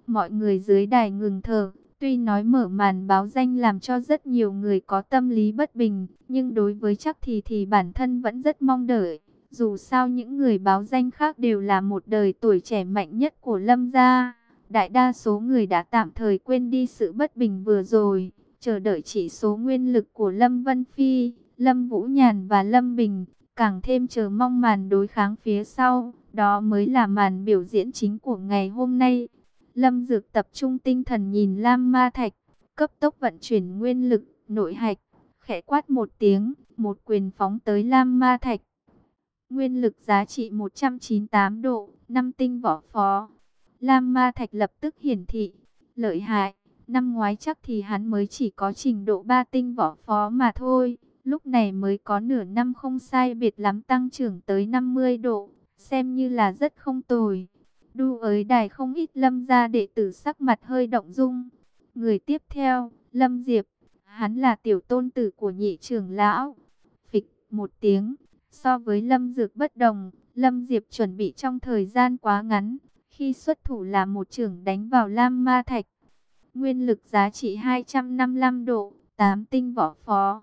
mọi người dưới đài ngừng thở. Tuy nói mở màn báo danh làm cho rất nhiều người có tâm lý bất bình, nhưng đối với chắc thì thì bản thân vẫn rất mong đợi. Dù sao những người báo danh khác đều là một đời tuổi trẻ mạnh nhất của Lâm gia. Đại đa số người đã tạm thời quên đi sự bất bình vừa rồi, chờ đợi chỉ số nguyên lực của Lâm Vân Phi, Lâm Vũ Nhàn và Lâm Bình, càng thêm chờ mong màn đối kháng phía sau, đó mới là màn biểu diễn chính của ngày hôm nay. Lâm Dược tập trung tinh thần nhìn Lam Ma Thạch, cấp tốc vận chuyển nguyên lực, nội hạch, khẽ quát một tiếng, một quyền phóng tới Lam Ma Thạch. Nguyên lực giá trị 198 độ, năm tinh võ phó. Lam Ma Thạch lập tức hiển thị, lợi hại. Năm ngoái chắc thì hắn mới chỉ có trình độ 3 tinh võ phó mà thôi. Lúc này mới có nửa năm không sai biệt lắm tăng trưởng tới 50 độ, xem như là rất không tồi. Đu ới đài không ít lâm gia đệ tử sắc mặt hơi động dung. Người tiếp theo, Lâm Diệp, hắn là tiểu tôn tử của nhị trưởng lão. Phịch một tiếng, So với Lâm Dược bất đồng, Lâm Diệp chuẩn bị trong thời gian quá ngắn, khi xuất thủ là một trưởng đánh vào Lam Ma Thạch. Nguyên lực giá trị 255 độ, 8 tinh võ phó.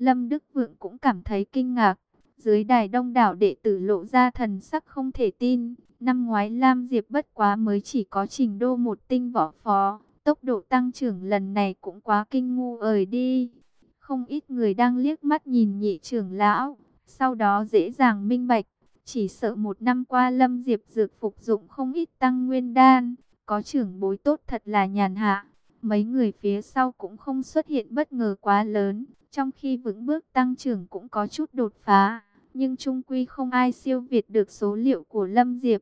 Lâm Đức Vượng cũng cảm thấy kinh ngạc. Dưới đài đông đảo đệ tử lộ ra thần sắc không thể tin. Năm ngoái Lam Diệp bất quá mới chỉ có trình đô một tinh võ phó. Tốc độ tăng trưởng lần này cũng quá kinh ngu ời đi. Không ít người đang liếc mắt nhìn nhị trưởng lão. Sau đó dễ dàng minh bạch, chỉ sợ một năm qua Lâm Diệp dược phục dụng không ít tăng nguyên đan, có trưởng bối tốt thật là nhàn hạ. Mấy người phía sau cũng không xuất hiện bất ngờ quá lớn, trong khi vững bước tăng trưởng cũng có chút đột phá, nhưng trung quy không ai siêu việt được số liệu của Lâm Diệp.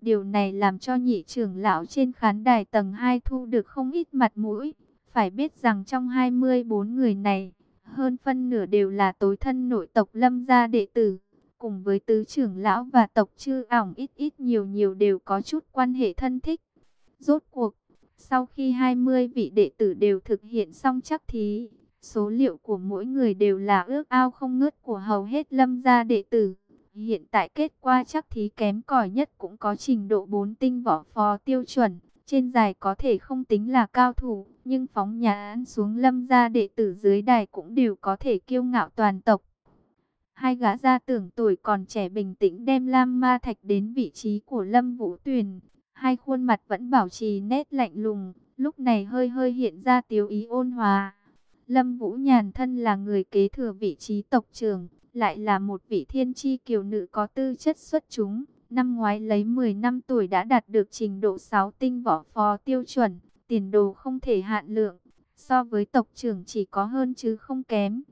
Điều này làm cho nhị trưởng lão trên khán đài tầng 2 thu được không ít mặt mũi. Phải biết rằng trong 24 người này, hơn phân nửa đều là tối thân nội tộc Lâm gia đệ tử. Cùng với tứ trưởng lão và tộc chư ỏng ít ít nhiều nhiều đều có chút quan hệ thân thích. Rốt cuộc, sau khi 20 vị đệ tử đều thực hiện xong chắc thí, số liệu của mỗi người đều là ước ao không ngớt của hầu hết lâm gia đệ tử. Hiện tại kết quả chắc thí kém cỏi nhất cũng có trình độ 4 tinh võ phó tiêu chuẩn. Trên dài có thể không tính là cao thủ, nhưng phóng nhà án xuống lâm gia đệ tử dưới đài cũng đều có thể kiêu ngạo toàn tộc. Hai gã gia tưởng tuổi còn trẻ bình tĩnh đem Lam Ma Thạch đến vị trí của Lâm Vũ Tuyền. Hai khuôn mặt vẫn bảo trì nét lạnh lùng, lúc này hơi hơi hiện ra tiếu ý ôn hòa. Lâm Vũ Nhàn thân là người kế thừa vị trí tộc trưởng, lại là một vị thiên chi kiều nữ có tư chất xuất chúng. Năm ngoái lấy 10 năm tuổi đã đạt được trình độ 6 tinh võ phó tiêu chuẩn, tiền đồ không thể hạn lượng. So với tộc trưởng chỉ có hơn chứ không kém.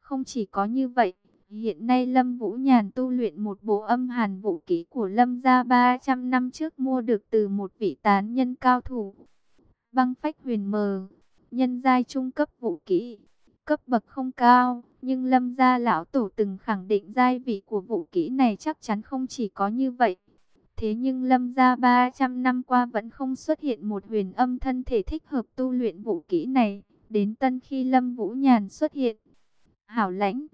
Không chỉ có như vậy, hiện nay Lâm Vũ Nhàn tu luyện một bộ âm hàn vũ kỹ của Lâm gia 300 năm trước mua được từ một vị tán nhân cao thủ. Băng phách huyền mờ, nhân giai trung cấp vũ kỹ, cấp bậc không cao nhưng lâm gia lão tổ từng khẳng định giai vị của vũ kỹ này chắc chắn không chỉ có như vậy. Thế nhưng lâm gia 300 năm qua vẫn không xuất hiện một huyền âm thân thể thích hợp tu luyện vũ kỹ này. Đến tân khi lâm vũ nhàn xuất hiện. Hảo lãnh.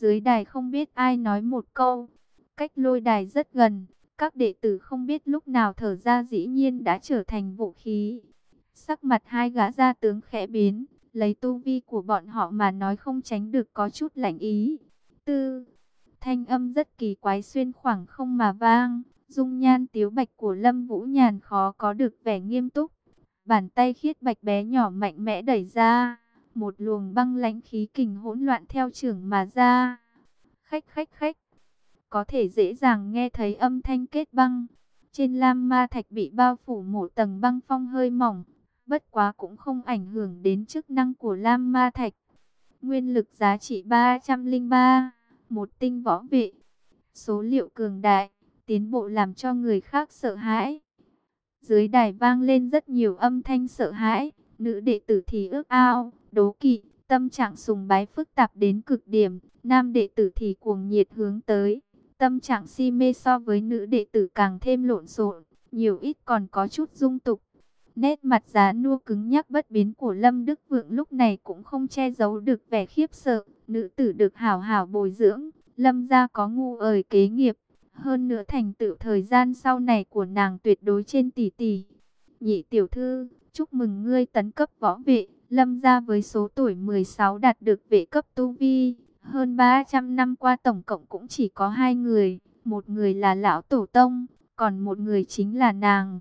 Dưới đài không biết ai nói một câu. Cách lôi đài rất gần. Các đệ tử không biết lúc nào thở ra dĩ nhiên đã trở thành vũ khí. Sắc mặt hai gã gia tướng khẽ biến lấy tu vi của bọn họ mà nói không tránh được có chút lạnh ý. Tư, thanh âm rất kỳ quái xuyên khoảng không mà vang, dung nhan tiếu bạch của Lâm Vũ Nhàn khó có được vẻ nghiêm túc. Bàn tay khiết bạch bé nhỏ mạnh mẽ đẩy ra, một luồng băng lãnh khí kình hỗn loạn theo trưởng mà ra. Khách khách khách, có thể dễ dàng nghe thấy âm thanh kết băng. Trên lam ma thạch bị bao phủ một tầng băng phong hơi mỏng, bất quá cũng không ảnh hưởng đến chức năng của Lam Ma Thạch. Nguyên lực giá trị 303, một tinh võ vệ. Số liệu cường đại, tiến bộ làm cho người khác sợ hãi. Dưới đài vang lên rất nhiều âm thanh sợ hãi, nữ đệ tử thì ước ao, đố kỵ, tâm trạng sùng bái phức tạp đến cực điểm, nam đệ tử thì cuồng nhiệt hướng tới. Tâm trạng si mê so với nữ đệ tử càng thêm lộn xộn, nhiều ít còn có chút dung tục. Nét mặt giá nua cứng nhắc bất biến của Lâm Đức Vượng lúc này cũng không che giấu được vẻ khiếp sợ. Nữ tử được hảo hảo bồi dưỡng, Lâm gia có ngu ời kế nghiệp. Hơn nữa thành tựu thời gian sau này của nàng tuyệt đối trên tỷ tỷ. Nhị tiểu thư, chúc mừng ngươi tấn cấp võ vệ. Lâm gia với số tuổi 16 đạt được vệ cấp tu vi. Hơn 300 năm qua tổng cộng cũng chỉ có hai người. Một người là lão tổ tông, còn một người chính là nàng.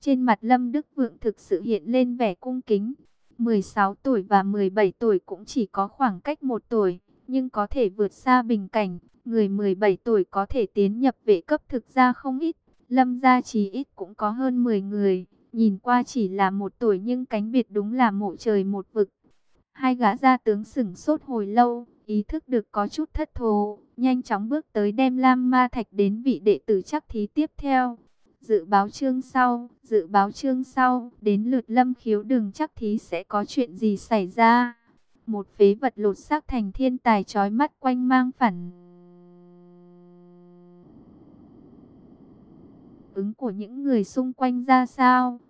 Trên mặt Lâm Đức Vượng thực sự hiện lên vẻ cung kính. 16 tuổi và 17 tuổi cũng chỉ có khoảng cách một tuổi, nhưng có thể vượt xa bình cảnh. Người 17 tuổi có thể tiến nhập vệ cấp thực ra không ít. Lâm gia chỉ ít cũng có hơn 10 người. Nhìn qua chỉ là một tuổi nhưng cánh biệt đúng là mộ trời một vực. Hai gã gia tướng sửng sốt hồi lâu, ý thức được có chút thất thố, nhanh chóng bước tới đem Lam Ma Thạch đến vị đệ tử chắc thí tiếp theo. Dự báo chương sau, dự báo chương sau, đến lượt lâm khiếu đừng chắc thí sẽ có chuyện gì xảy ra. Một phế vật lột xác thành thiên tài trói mắt quanh mang phản. Ứng của những người xung quanh ra sao?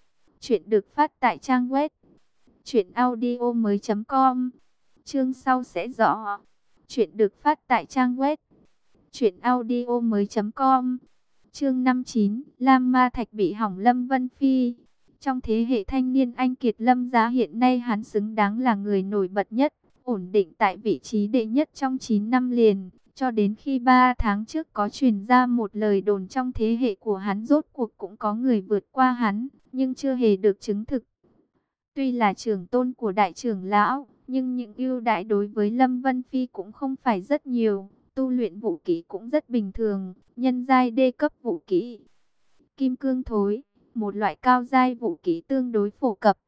Chuyện được phát tại trang web audio mới com Chương sau sẽ rõ. Chuyện được phát tại trang web audio mới com Chương 59, Lam Ma Thạch bị hỏng Lâm Vân Phi. Trong thế hệ thanh niên anh Kiệt Lâm gia hiện nay hắn xứng đáng là người nổi bật nhất, ổn định tại vị trí đệ nhất trong 9 năm liền. Cho đến khi 3 tháng trước có truyền ra một lời đồn trong thế hệ của hắn rốt cuộc cũng có người vượt qua hắn, nhưng chưa hề được chứng thực. Tuy là trưởng tôn của đại trưởng lão, nhưng những ưu đãi đối với Lâm Vân Phi cũng không phải rất nhiều tu luyện vũ kỹ cũng rất bình thường, nhân giai đê cấp vũ kỹ. Kim cương thối, một loại cao giai vũ kỹ tương đối phổ cập.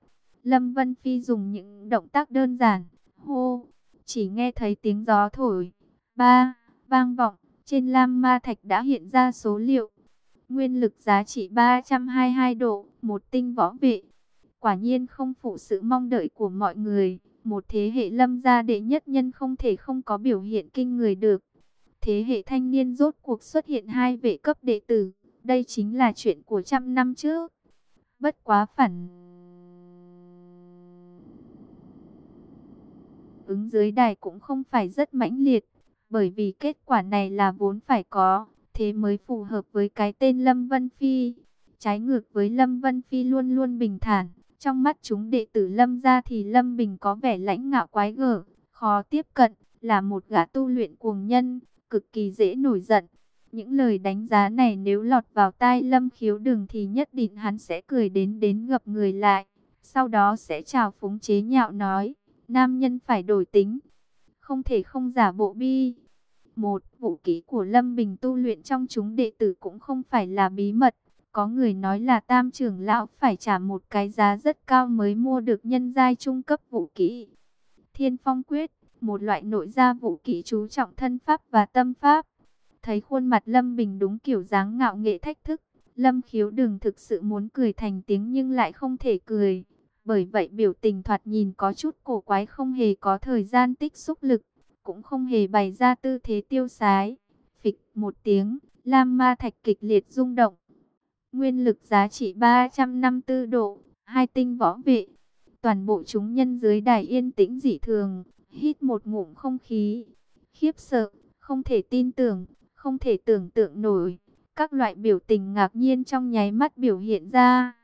Lâm Vân Phi dùng những động tác đơn giản, hô, chỉ nghe thấy tiếng gió thổi. Ba, vang vọng, trên lam ma thạch đã hiện ra số liệu. Nguyên lực giá trị 322 độ, một tinh võ vệ. Quả nhiên không phụ sự mong đợi của mọi người. Một thế hệ lâm gia đệ nhất nhân không thể không có biểu hiện kinh người được. Thế hệ thanh niên rốt cuộc xuất hiện hai vệ cấp đệ tử. Đây chính là chuyện của trăm năm trước. Bất quá phản ứng dưới đài cũng không phải rất mãnh liệt, bởi vì kết quả này là vốn phải có, thế mới phù hợp với cái tên Lâm Vân Phi. Trái ngược với Lâm Vân Phi luôn luôn bình thản, trong mắt chúng đệ tử Lâm ra thì Lâm Bình có vẻ lãnh ngạo quái gở, khó tiếp cận, là một gã tu luyện cuồng nhân, cực kỳ dễ nổi giận. Những lời đánh giá này nếu lọt vào tai Lâm khiếu Đường thì nhất định hắn sẽ cười đến đến gặp người lại. Sau đó sẽ chào phúng chế nhạo nói, nam nhân phải đổi tính, không thể không giả bộ bi. Một, vũ ký của Lâm Bình tu luyện trong chúng đệ tử cũng không phải là bí mật. Có người nói là tam trưởng lão phải trả một cái giá rất cao mới mua được nhân giai trung cấp vũ kỹ. Thiên phong quyết, một loại nội gia vũ kỹ chú trọng thân pháp và tâm pháp. Thấy khuôn mặt Lâm Bình đúng kiểu dáng ngạo nghệ thách thức. Lâm khiếu đừng thực sự muốn cười thành tiếng nhưng lại không thể cười. Bởi vậy biểu tình thoạt nhìn có chút cổ quái không hề có thời gian tích xúc lực. Cũng không hề bày ra tư thế tiêu sái. Phịch một tiếng, Lam ma thạch kịch liệt rung động. Nguyên lực giá trị 354 độ, hai tinh võ vệ. Toàn bộ chúng nhân dưới đài yên tĩnh dị thường, hít một ngụm không khí. Khiếp sợ, không thể tin tưởng, không thể tưởng tượng nổi. Các loại biểu tình ngạc nhiên trong nháy mắt biểu hiện ra.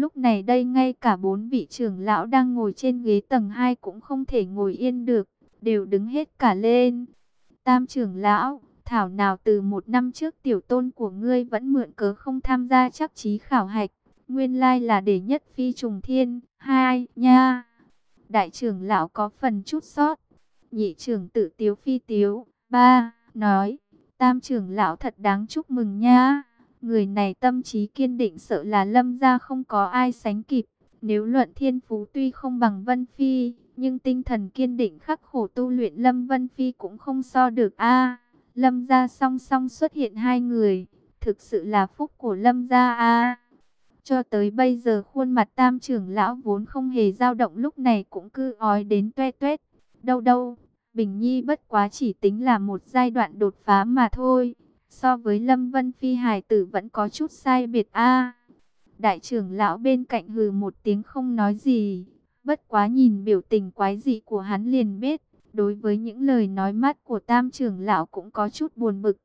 Lúc này đây ngay cả bốn vị trưởng lão đang ngồi trên ghế tầng 2 cũng không thể ngồi yên được, đều đứng hết cả lên. Tam trưởng lão, thảo nào từ một năm trước tiểu tôn của ngươi vẫn mượn cớ không tham gia chắc trí khảo hạch. Nguyên lai là để nhất phi trùng thiên, hai, nha. Đại trưởng lão có phần chút sót. Nhị trưởng tử tiếu phi tiếu, ba, nói. Tam trưởng lão thật đáng chúc mừng nha. Người này tâm trí kiên định sợ là lâm gia không có ai sánh kịp. Nếu luận thiên phú tuy không bằng Vân Phi, nhưng tinh thần kiên định khắc khổ tu luyện Lâm Vân Phi cũng không so được a. Lâm gia song song xuất hiện hai người, thực sự là phúc của Lâm gia a. Cho tới bây giờ khuôn mặt tam trưởng lão vốn không hề dao động lúc này cũng cứ ói đến toe toét. Đâu đâu, Bình Nhi bất quá chỉ tính là một giai đoạn đột phá mà thôi. So với Lâm Vân Phi, hài tử vẫn có chút sai biệt a. đại trưởng lão bên cạnh hừ một tiếng không nói gì. Bất quá nhìn biểu tình quái dị của hắn liền biết. Đối với những lời nói mắt của tam trưởng lão cũng có chút buồn bực.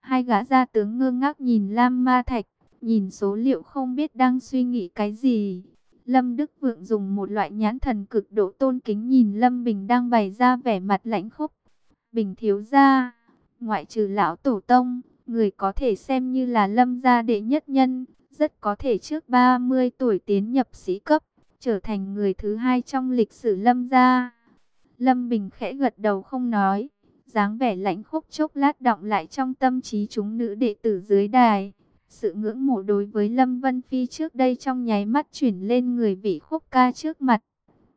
Hai gã gia tướng ngơ ngác nhìn Lam Ma Thạch. Nhìn số liệu không biết đang suy nghĩ cái gì. Lâm Đức Vượng dùng một loại nhãn thần cực độ tôn kính nhìn Lâm Bình đang bày ra vẻ mặt lãnh khốc. Bình thiếu gia Ngoại trừ lão tổ tông, người có thể xem như là lâm gia đệ nhất nhân, rất có thể trước 30 tuổi tiến nhập sĩ cấp, trở thành người thứ hai trong lịch sử lâm gia. Lâm Bình khẽ gật đầu không nói, dáng vẻ lạnh khúc chốc lát động lại trong tâm trí chúng nữ đệ tử dưới đài. Sự ngưỡng mộ đối với Lâm Vân Phi trước đây trong nháy mắt chuyển lên người vị khúc ca trước mặt.